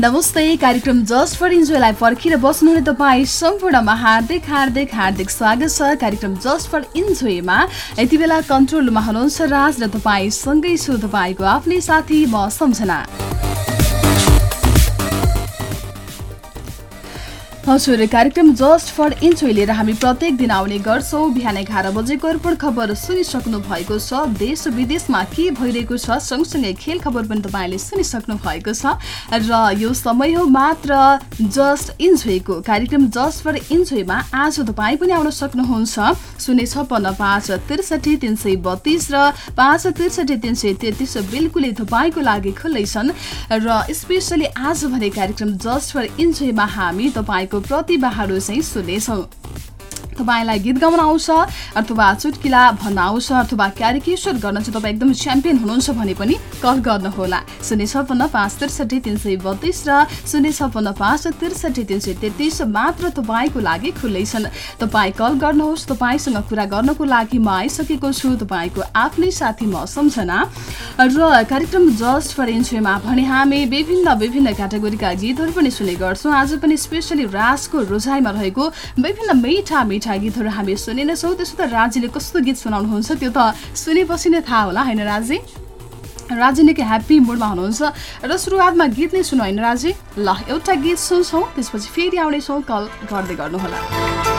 नमस्ते कार्यक्रम just for इन्जोयलाई पर्खिएर बस्नुहुने तपाईँ सम्पूर्णमा हार्दिक हार्दिक हार्दिक स्वागत छ। कार्यक्रम जस्ट फर इन्जोयमा यति बेला कन्ट्रोलमा हुनुहुन्छ राज र तपाईँसँगै छु। तपाईँको आफ्नै साथी म सम्झना। हजुर कार्यक्रम जस्ट फर इन्जोय लिएर हामी प्रत्येक दिन आउने गर्छौँ। बिहान एघार बजेको अर्पण खबर सुनिसक्नु भएको छ। देश विदेशमा के भइरहेको छ सँगसँगै खेल खबर पनि तपाईँले सुनिसक्नु भएको छ। र यो समय हो मात्र जस्ट इन्जोयको। कार्यक्रम जस्ट फर इन्जोयमा आज तपाईँ पनि आउन सक्नुहुन्छ। शून्य छप्पन्न पाँच त्रिसठी तिन सय बत्तिस र पाँच त्रिसठी तिन सय तेत्तिस बिल्कुलै तपाईँको लागि खुल्लै छन्। र स्पेसली आज भने कार्यक्रम जस्ट फर इन्जोयमा हामी तपाईँको प्रतिभाहरू चाहिँ सुन्नेछौँ तपाईँलाई गीत गाउन आउँछ अथवा चुटकिला भन्न आउँछ अथवा क्यारिकेचर गर्न चाहिँ तपाईँ एकदम च्याम्पियन हुनुहुन्छ भने पनि कल गर्नुहोला। शून्य छप्पन्न पाँच त्रिसठी तिन सय बत्तिस र शून्य छप्पन्न पाँच त्रिसठी तिन सय तेत्तिस मात्र तपाईँको लागि खुल्लै छन्। तपाईँ कल गर्नुहोस् तपाईँसँग कुरा गर्नको लागि म आइसकेको छु। तपाईँको आफ्नै साथी म सम्झना। र कार्यक्रम जस्ट फर इन्जोयमा भने हामी विभिन्न विभिन्न क्याटेगोरीका गीतहरू पनि सुने गर्छौँ। आज पनि स्पेसली राजको रोजाइमा रहेको विभिन्न मिठा मिठा गीतहरू हामी सुनिनेछौँ। त्यसो त राजीले कस्तो गीत सुनाउनुहुन्छ त्यो त सुनेपछि नै थाहा होला होइन राजी? राजी निकै ह्याप्पी मुडमा हुनुहुन्छ र सुरुवातमा गीत नै सुन्नु होइन राजी? ल एउटा गीत सुन्छौँ त्यसपछि फेरि आउनेछौँ कल गर्दै गर्नुहोला।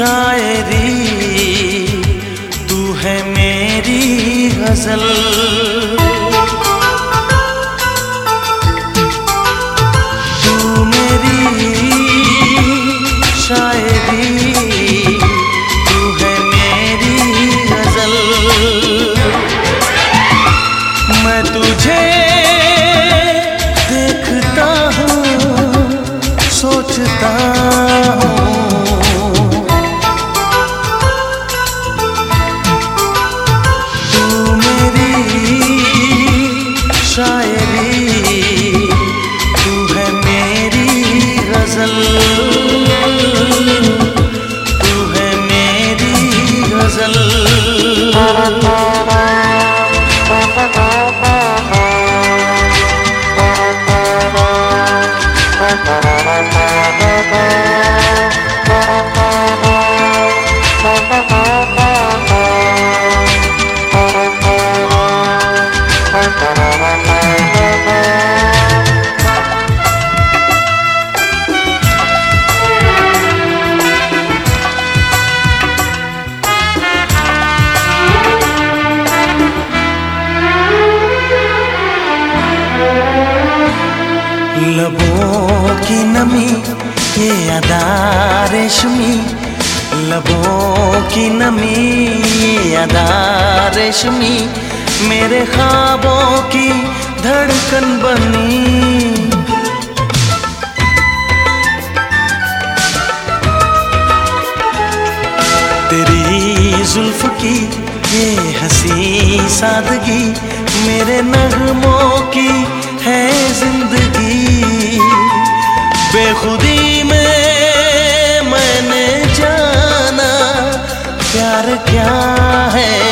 शायरी की नमी, अदा रेशमी, मेरे ख्वाबों की धड़कन बनी। तेरी जुल्फ की ये हसी सादगी, मेरे नगमों की है ज़िंदगी। बेखुदी क्या है?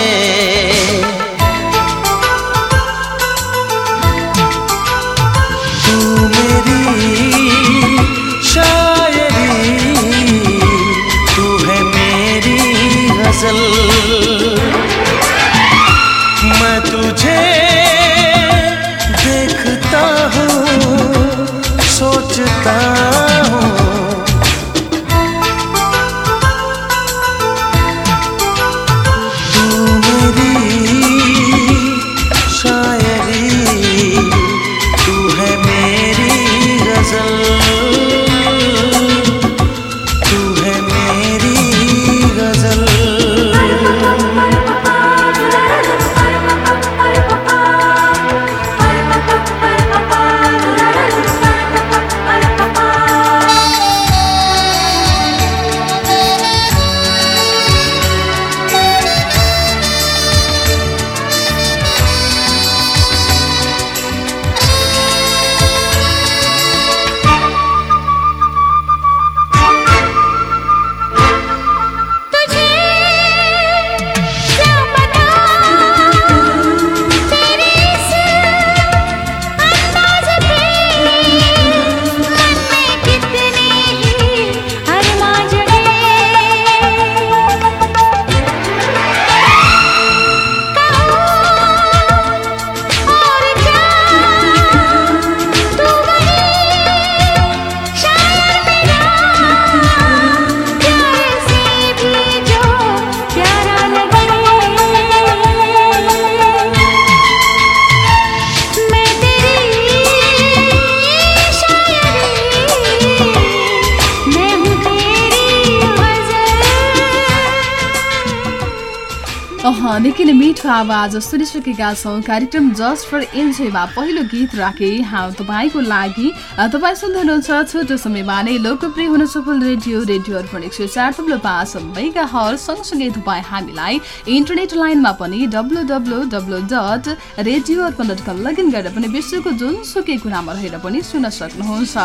निकै नै मिठो आवाज सुनिसकेका छौँ। कार्यक्रम जस्ट फर इन्जोयमा पहिलो गीत राखे। तपाईँको लागि तपाईँ सुन्दै हुनुहुन्छ छोटो समयमा नै लोकप्रिय हुन सफल रेडियो रेडियो अर्पण एक सय चार थप्लो पाँच मेगा हर सँगसँगै तपाईँ हामीलाई इन्टरनेट लाइनमा पनि W W W dot radio Arpan dot com login गरेर पनि विश्वको जुनसुकै कुरामा रहेर पनि सुन्न सक्नुहुन्छ।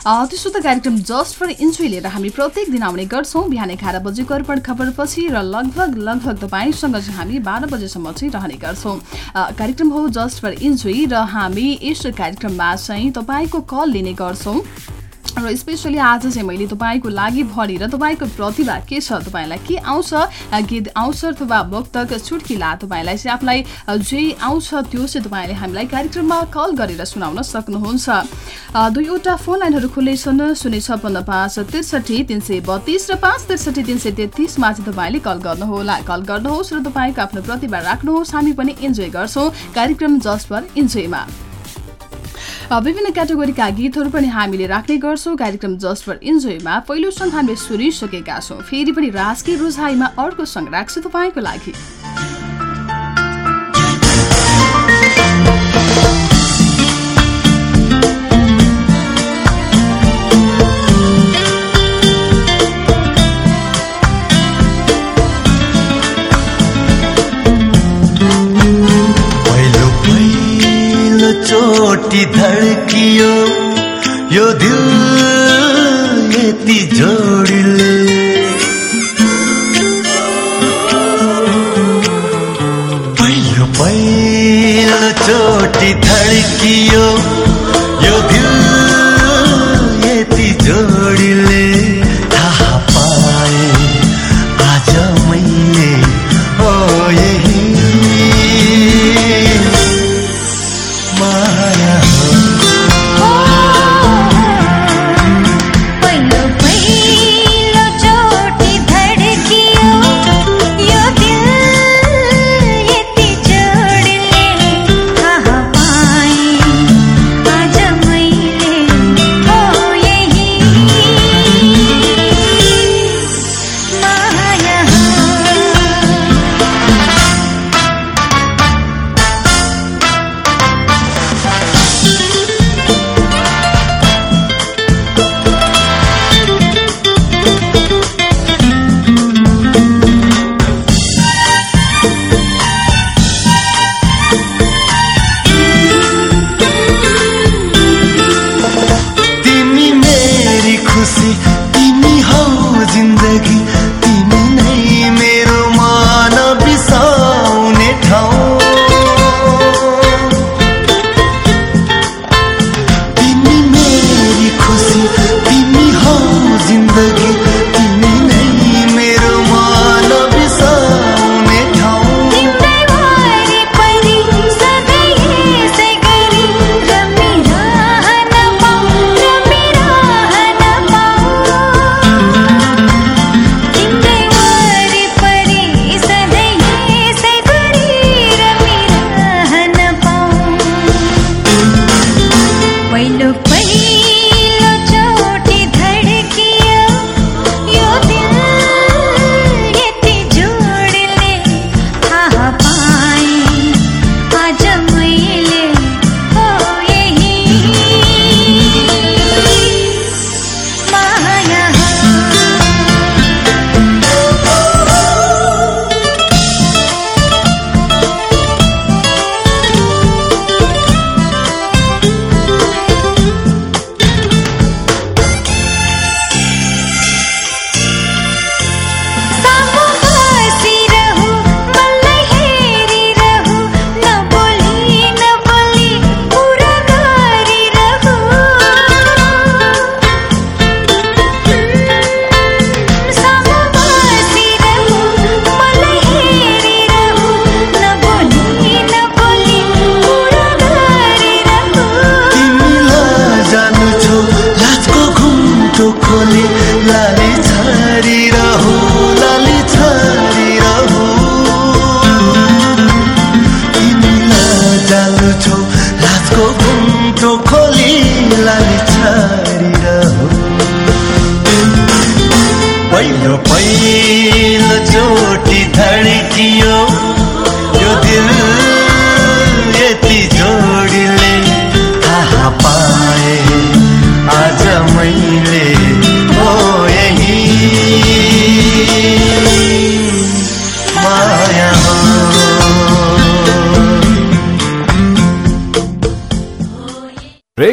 त्यसो त कार्यक्रम जस्ट फर इन्जोय लिएर हामी प्रत्येक दिन आउने गर्छौँ। बिहान एघार बजेको अर्पण खबरपछि र लगभग लगभग तपाईँसँग हामी बाह्र बजेसम्म चाहिँ रहने गर्छौँ। कार्यक्रम हो जस्ट फर इन्जोय र हामी यस कार्यक्रममा चाहिँ तपाईँको कल लिने गर्छौँ। र स्पेसली आज चाहिँ मैले तपाईँको लागि भरि र तपाईँको प्रतिभा के छ? तपाईँलाई के आउँछ? गीत आउँछ अथवा वक्तक छुट्किला तपाईँलाई चाहिँ आफूलाई जे आउँछ त्यो चाहिँ तपाईँले हामीलाई कार्यक्रममा कल गरेर सुनाउन सक्नुहुन्छ। दुईवटा फोन लाइनहरू खुल्लै छन् शून्य छप्पन्न पाँच त्रिसठी तिन सय बत्तिस र पाँच त्रिसठी तिन सय तेत्तिसमा चाहिँ तपाईँले कल गर्नुहोला। कल गर्नुहोस् र तपाईँको आफ्नो प्रतिभा राख्नुहोस्। हामी पनि इन्जोय गर्छौँ। कार्यक्रम जस्ट फर इन्जोयमा। विभिन्न क्याटेगोरीका गीतहरू पनि हामीले राख्ने गर्छौँ। कार्यक्रम जस्ट फर इन्जोयमा पहिलो सङ्ग हामीले सुनिसकेका छौँ। फेरि पनि राजकीय रुझाइमा अर्को सङ्ग राख्छु तपाईँको लागि। चोटि धड्कियो यो दिल यति जोडीले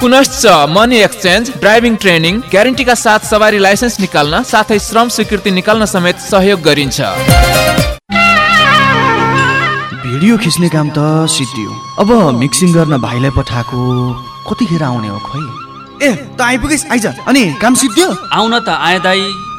पुनश्च मनी एक्सचेन्ज ड्राइभिङ ट्रेनिङ ग्यारेन्टीका साथ सवारी लाइसेन्स निकाल्न साथै श्रम स्वीकृति निकाल्न समेत सहयोग गरिन्छ। भिडियो खिच्ने काम त सिद्धियो अब मिक्सिङ गर्न भाइलाई पठाएको कतिखेर आउने हो खोइ? ए त आइपुगेस् आइज। अनि काम सिद्धियो आउन त आए दाई।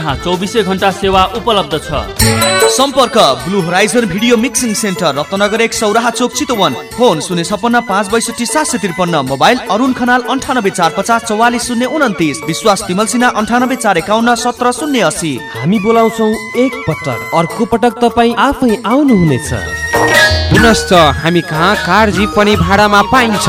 कहाँ चौबिसै घन्टा सेवा उपलब्ध छ। सम्पर्क Blue Horizon video mixing centre Ratnanagar एक सौराहा चोक चितवन। फोन शून्य छपन्न पाँच बैसठी सात सय त्रिपन्न। मोबाइल अरुण खनाल अन्ठानब्बे चार पचास चौवालिस शून्य उन्तिस विश्वास तिमल सिन्हा अन्ठानब्बे चार एकाउन्न सत्र शून्य अस्सी। हामी बोलाउँछौ एक पटक। अर्को पटक तपाईँ आफै आउनुहुनेछ। पुनश्च हामी कहाँ कार जिप पनि भाडामा पाइन्छ।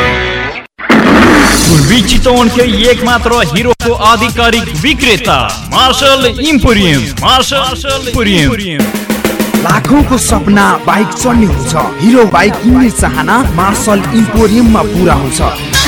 पूर्वी चितवनकै एक मात्र हिरोको आधिकारिक विक्रेता मार्शल इम्पोरियम मार्शल इम्पोरियम। लाखौंको सपना बाइक चढ्ने हुन्छ हिरो बाइक किन्ने चाहना मार्शल इम्पोरियममा पुरा हुन्छ।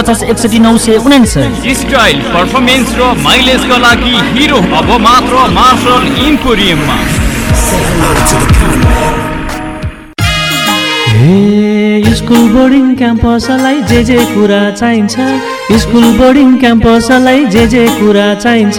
पचास एकसठी नौ सय। उनासय स्टाइल पर्फर्मेन्स र माइलेजका लागि हिरो अब मात्र मार्शल इम्पोरियममा हे स्कुल बोर्डिङ क्याम्पसलाई जे जे कुरा चाहिन्छ स्कुल बोर्डिङ क्याम्पसलाई जे जे कुरा चाहिन्छ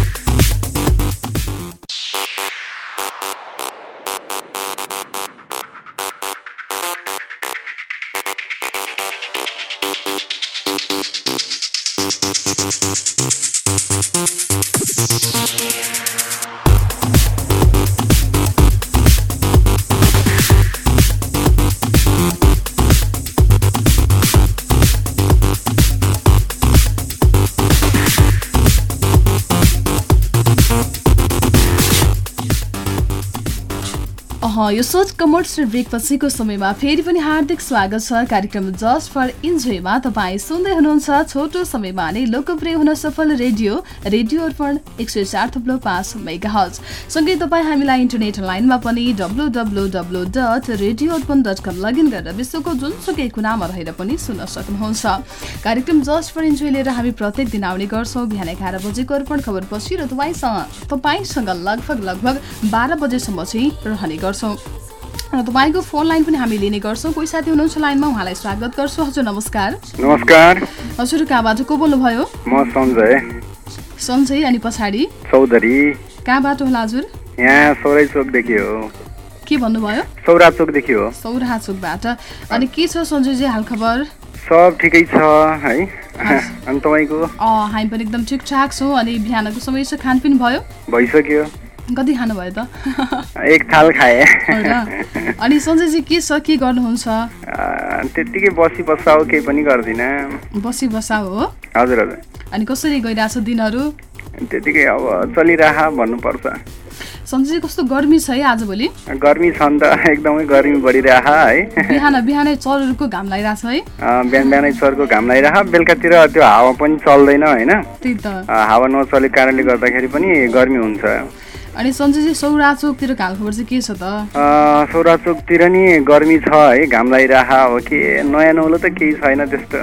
यो सोच कमर्सियल ब्रेक पछिको समयमा फेरि पनि हार्दिक स्वागत छ। कार्यक्रम जस्ट फर इन्जोयमा तपाईँ सुन्दै हुनुहुन्छ छोटो समयमा नै लोकप्रिय हुन सफल रेडियो रेडियो अर्पण एक सय चार थुप्लो पाँच मेगा हज सँगै तपाईँ हामीलाई इन्टरनेट लाइनमा पनि W W W dot radio Arpan dot com login गरेर विश्वको जुनसुकै कुनामा रहेर पनि सुन्न सक्नुहुन्छ। कार्यक्रम जस्ट फर इन्जोय लिएर हामी प्रत्येक दिन आउने गर्छौँ। बिहान एघार बजेको अर्पण खबरपछि र तपाईँसँग तपाईँसँग लगभग लगभग बाह्र बजेसम्म चाहिँ रहने गर्छौँ। र तपाईँको फोन लाइन पनि हामी लिने गर्छौँ। कोही साथी हुनुहुन्छ लाइनमा उहाँलाई स्वागत गर्छु। हजुर नमस्कार। नमस्कार। हजुर कहाँबाट को बोल्नुभयो? म सञ्जय। सन्चै अनि पछाडि? चौधरी। कहाँबाट होला हजुर? यहाँ सौराई चोकदेखि हो। के भन्नुभयो? सौरा चोकदेखि हो। सौराहा चोकबाट। अनि के छ सन्जयजी हालखबर? सब ठिकै छ है? अनि तपाईँको? अँ हामी पनि एकदम ठिकठाक छौँ अनि बिहानको समय छ खानपिन भयो? भइसक्यो। कति खानुभयो त? एक थाल खाएँ? अनि सञ्जयजी के छ के गर्नुहुन्छ? अँ, त्यत्तिकै बसी बसाउ केही पनि गर्दिनँ। बसी बसा हो? हजुर हजुर। अनि कसरी गइरहेछ दिनहरू? त्यतिकै अब चलिरह भन्नुपर्छ। सञ्जयजी कस्तो गर्मी छ है आजभोलि गर्मी छ नि त। एकदमै गर्मी बढिरह है। बिहान बिहानै चरुहरूको घाम लगाइरहेछ है? बिहान बिहानै चर्को घाम लगाइरह बेलुकातिर त्यो हावा पनि चल्दैन होइन? हावा नचलेको कारणले गर्दाखेरि पनि गर्मी हुन्छ। अनि सञ्जयजी सौरा चोकतिरको हालखबर चाहिँ के छ त? अँ, सौरा चोकतिर नि गर्मी छ है घाम लगाइरह हो के? नयाँ नौलो त केही छैन त्यस्तो।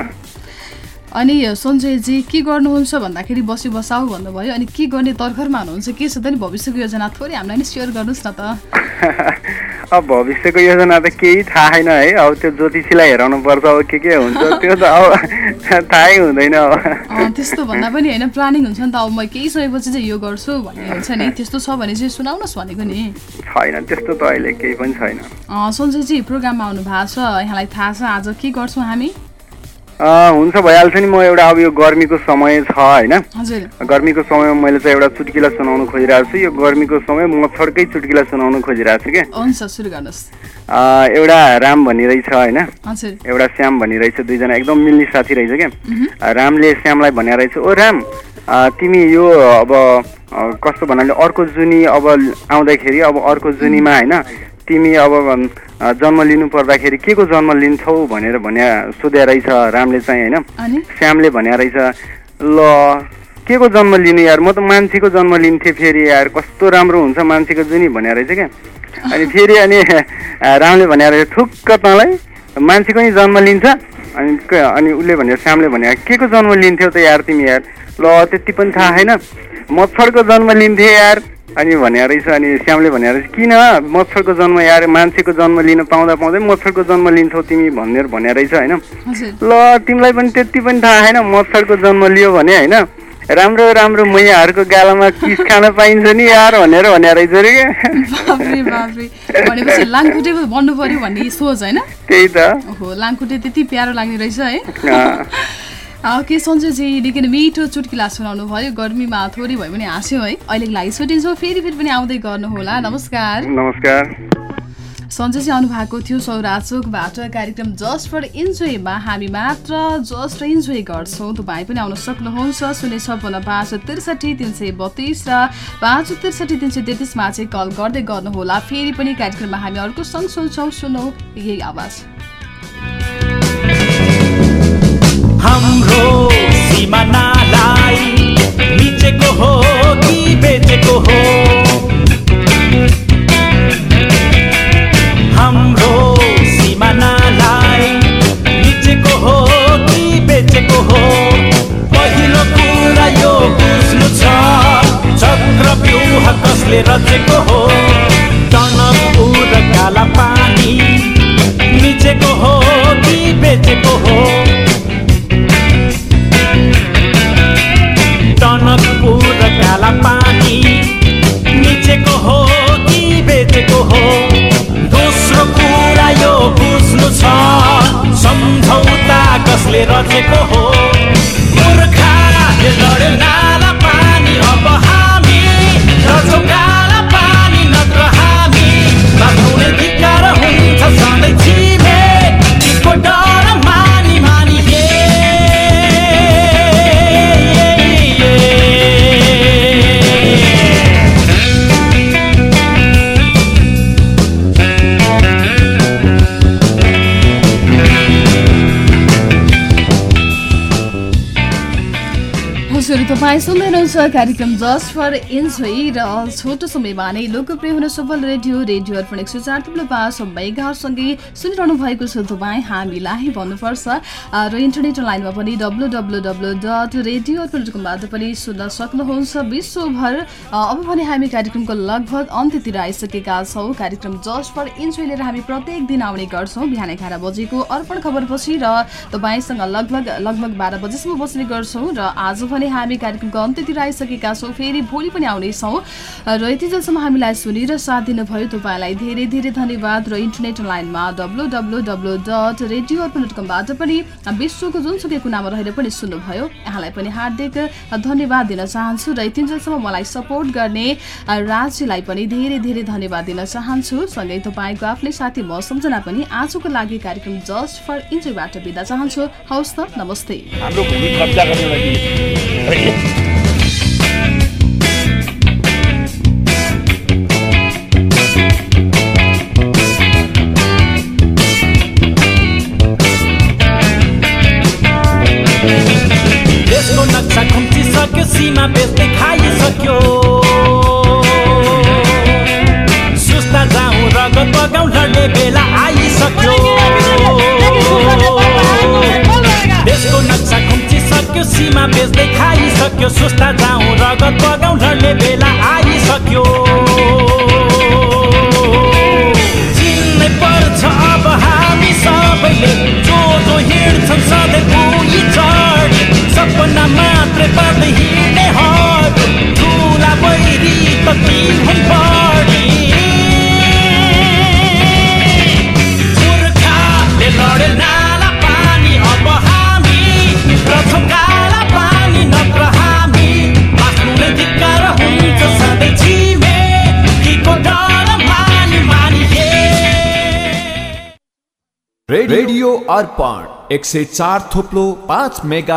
अनि सञ्जयजी के गर्नुहुन्छ भन्दाखेरि बसी बसाउ भन्नुभयो अनि के गर्ने तर्खरमा हुनुहुन्छ के छ त नि भविष्यको योजना? थोरै हामीलाई नि सेयर गर्नुहोस् न त। अब भविष्यको योजना त केही थाहा छैन है। अब त्यो ज्योतिषीलाई हेराउनु पर्छ अब के के हुन्छ। त्यो त अब थाहै हुँदैन अब। त्यस्तो भन्दा पनि होइन प्लानिङ हुन्छ नि त। अब म केही समयपछि चाहिँ यो गर्छु भन्ने हुन्छ नि। त्यस्तो छ भने चाहिँ सुनाउनुहोस् भनेको नि। छैन त्यस्तो त अहिले केही पनि छैन। सञ्जयजी प्रोग्राममा आउनु भएको छ। यहाँलाई थाहा छ। आज के गर्छौँ हामी? हुन्छ भइहाल्छ नि म एउटा अब यो गर्मीको समय छ होइन? गर्मीको समयमा मैले चाहिँ एउटा चुटकिला सुनाउनु खोजिरहेको छु। यो गर्मीको समय मच्छरकै चुटकिला सुनाउनु खोजिरहेको छु क्या एउटा राम भन्ने रहेछ होइन एउटा श्याम भन्ने रहेछ दुईजना एकदम मिल्ने साथी रहेछ क्या रामले श्यामलाई भने रहेछ ओ राम तिमी यो अब कस्तो भन्नाले अर्को जुनी अब आउँदाखेरि अब अर्को जुनीमा होइन तिमी अब जन्म लिनु पर्दाखेरि के को जन्म लिन्छौ भनेर भन्या सोध्या रहेछ रामले चाहिँ होइन? श्यामले भन्या रहेछ ल के को जन्म लिनु यार? म त मान्छेको जन्म लिन्थेँ फेरि यार कस्तो राम्रो हुन्छ मान्छेको जुनी भन्या रहेछ क्या। अनि फेरि अनि रामले भन्या रहेछ ठुक्क तँलाई मान्छेको नि जन्म लिन्छ? अनि अनि उसले भन्यो श्यामले भन्यो के को जन्म लिन्थ्यौ त यार तिमी यार? ल त्यति पनि थाहा छैन। मच्छरको जन्म लिन्थे यार। अनि भन्या रहेछ अनि श्यामले भन्या रहेछ किन मच्छरको जन्म यार मान्छेको जन्म लिन पाउँदा पाउँदै मच्छरको जन्म लिन्छौ तिमी? भनेर भन्या रहेछ होइन। ल तिमीलाई पनि त्यति पनि थाहा छैन मच्छरको जन्म लियो भने होइन। राम्रो राम्रो मैयाहरूको गालामा किस खान पाइन्छ नि यार भनेर भन्या रहेछ अरे क्या। बाफ्रे बाफ्रे भनेपछि लाङखुट्टे भन्नु पर्यो भन्ने सोच होइन? त्यही त। ओहो लाङखुट्टे त्यति प्यारो लाग्ने रहेछ है। के सञ्जयजी निकै मिठो चुटकिला सुनाउनु भयो गर्मीमा थोरै भए पनि हाँस्यो है। अहिलेको लागि छुट्टिन्छौँ फेरि फेरि पनि आउँदै गर्नुहोला। नमस्कार। नमस्कार। सञ्जयजी आउनु भएको थियो सौराचोकबाट। कार्यक्रम जस्ट फर इन्जोयमा। हामी मात्र जस्ट इन्जोय गर्छौँ। तपाईँ पनि आउन सक्नुहुन्छ। शून्य छपन्न पाँच त्रिसठी तिन सय बत्तिस र पाँच त्रिसठी तिन सय तेत्तिसमा चाहिँ कल गर्दै गर्नुहोला। फेरि पनि कार्यक्रममा हामी अर्को सङ्ग सुन्छौँ सुनौ यही आवाज। सिमानालाई मिचेको हो कि बेचेको हो? हाम्रो सिमानालाई मिचेको हो कि बेचेको हो? पहिलो कुरा यो बुझ्नु छ चक्रव्यूह कसले रचेको हो? टनक र काला पानी मिचेको हो कि बेचेको हो? पानी मिचेको हो कि बेचेको हो दोस्रो कुरा यो बुझ्नु छ। सम्झौता कसले रचेको हो? कार्यक्रम जस्ट फर इन्जोय र छोटो समयमा नै लोकप्रिय हुन सफल रेडियो रेडियो अर्पण एक सय चार थुप्रो पाँच मेगासँगै सुनिरहनु भएको छ तपाईँ। हामीलाई भन्नुपर्छ र इन्टरनेट लाइनमा पनि W W W dot radio Arpan कमबाट पनि सुन्न सक्नुहुन्छ। विश्वभर अब भने हामी कार्यक्रमको लगभग अन्त्यतिर आइसकेका छौँ। कार्यक्रम जस्ट फर इन्जोय लिएर हामी प्रत्येक दिन आउने गर्छौँ। बिहान एघार बजेको अर्पण खबरपछि र तपाईँसँग लगभग लगभग बाह्र बजेसम्म बस्ने गर्छौँ र आज भने हामी कार्यक्रमको अन्त्यतिर आइसकेका छौँ फेरि भोलि पनि आउनेछौँ। र यति जेलसम्म हामीलाई सुनेर साथ दिनुभयो तपाईँलाई धेरै धेरै धन्यवाद र इन्टरनेट लाइनमा W W W dot radio dot कमबाट पनि विश्वको जुनसुकै कुनामा रहेर पनि सुन्नुभयो। यहाँलाई पनि हार्दिक धन्यवाद दिन चाहन्छु र यति जेलसम्म मलाई सपोर्ट गर्ने राज्यलाई पनि धेरै धेरै धन्यवाद दिन चाहन्छु। सँगै तपाईँको आफ्नै साथी म सम्झना पनि आजको लागि कार्यक्रम जस्ट फर इन्जोयबाट बिदा चाहन्छु। हवस् त नमस्ते। सीमा बेच्दै खाइसक्यो सुस्ता जाउँ रगत बगाउँ लड्ने बेला आइसक्यो देशको नक्सा खुम्चिसक्यो सीमा बेच्दै खाइसक्यो सुस्ता जाउँ रगत बगाउँ लड्ने बेला आइसक्यो पर्छ अब हामी सबैले रेडियो अर्पण एक सय चार थोप्लो पाँच मेगा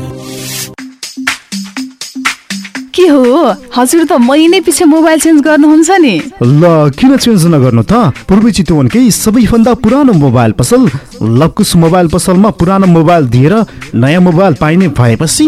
के हो? हजुर त महिनै पछि मोबाइल चेन्ज गर्नुहुन्छ नि। ल किन चेन्ज नगर्नु त? पूर्वी चितवनकै सबैभन्दा पुरानो मोबाइल पसल लक्कुस मोबाइल पसलमा पुरानो मोबाइल दिएर नयाँ मोबाइल पाइने भएपछि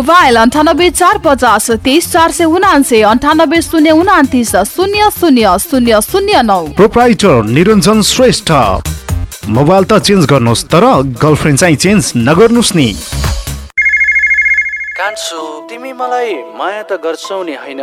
मोबाइल अन्ठानब्बे चार पचास तेइस चार सय उनान्से अन्ठानब्बे शून्य उनातिस शून्य शून्य शून्य शून्य नौ प्रोप्राइटर निरञ्जन श्रेष्ठ मोबाइल त चेन्ज गर्नुहोस् तर गर्लफ्रेन्ड चाहिँ चेन्ज नगर्नुहोस् नि कान्छु तिमी मलाई माया त गर्छौ नि होइन